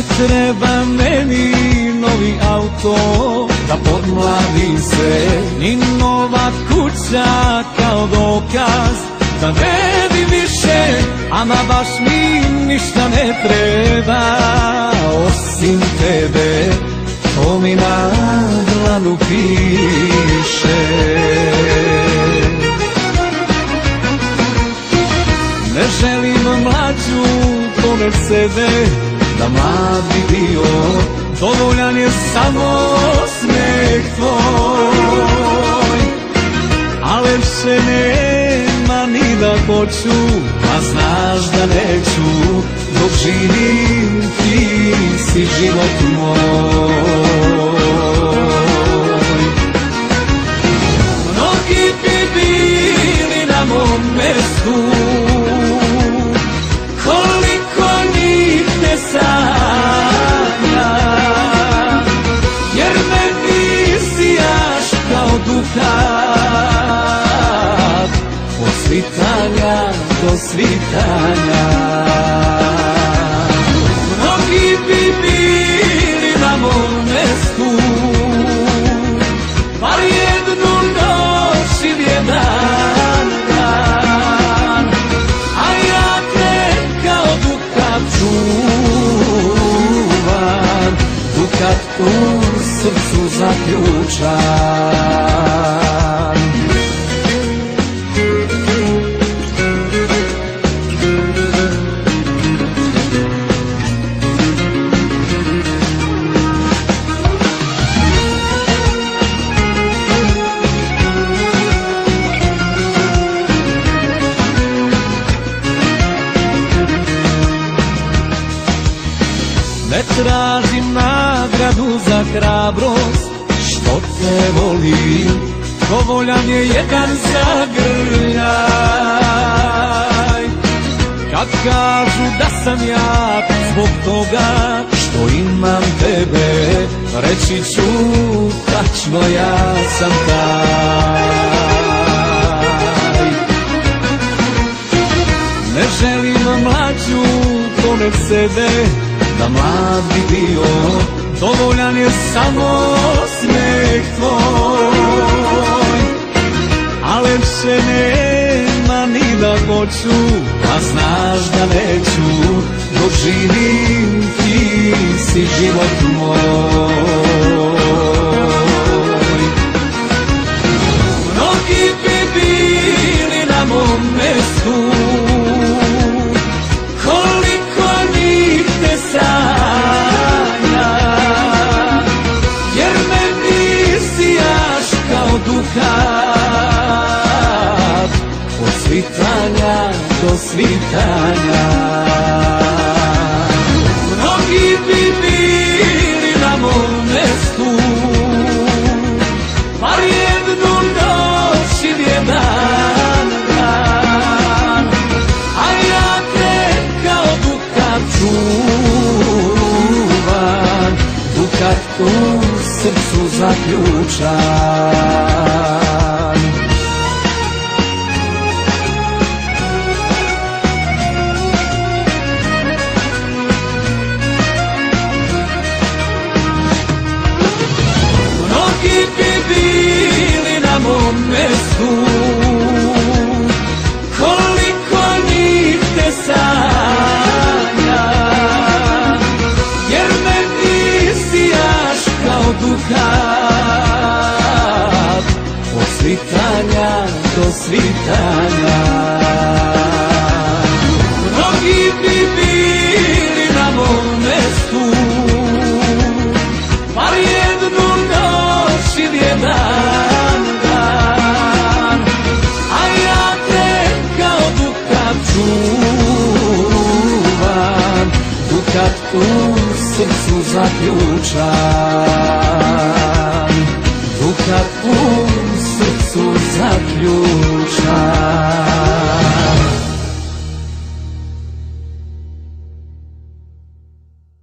treba meni novi auto Da podmladim se. Ni nova kuća kao dokaz Da ne bi više Ama baš mi ništa ne treba. Osim tebe To mi na dlanu piše. Ne želim mlađu pored sebe Da mlad bi bio Dovoljan je samo smeh tvoj. Ale više nema ni da hoću A znaš da neću Dok živim ti si život moj. Mnogi bi bili na mom mestu do svitanja. Mnogi bi bili na mom mestu Bar jednu noć ili jedan dan. A ja te kao dukat čuvam Dukat u srcu zaključan tražim nagradu za hrabrost. Što te volim? Dovoljan je jedan zagrljaj. Kad kažu da sam ja Zbog toga što imam tebe Reći ću tačno ja sam taj. Ne želim mlađu pored sebe Da mlad bi bio Dovoljan je samo smeh tvoj. Ale više nema ni da hoću A znaš da neću Dok ti si život moj svitanja do svitanja. Mnogi bi bili na mom mestu Bar jednu noć ili jedan dan. A ja te kao dukat čuvam Dukat u srcu zaključan mestu Koliko njih te sanja Jer me nisijaš kao duhat Od svitanja do svitanja čuvam Dukat u srcu zaključam Dukat u srcu zaključam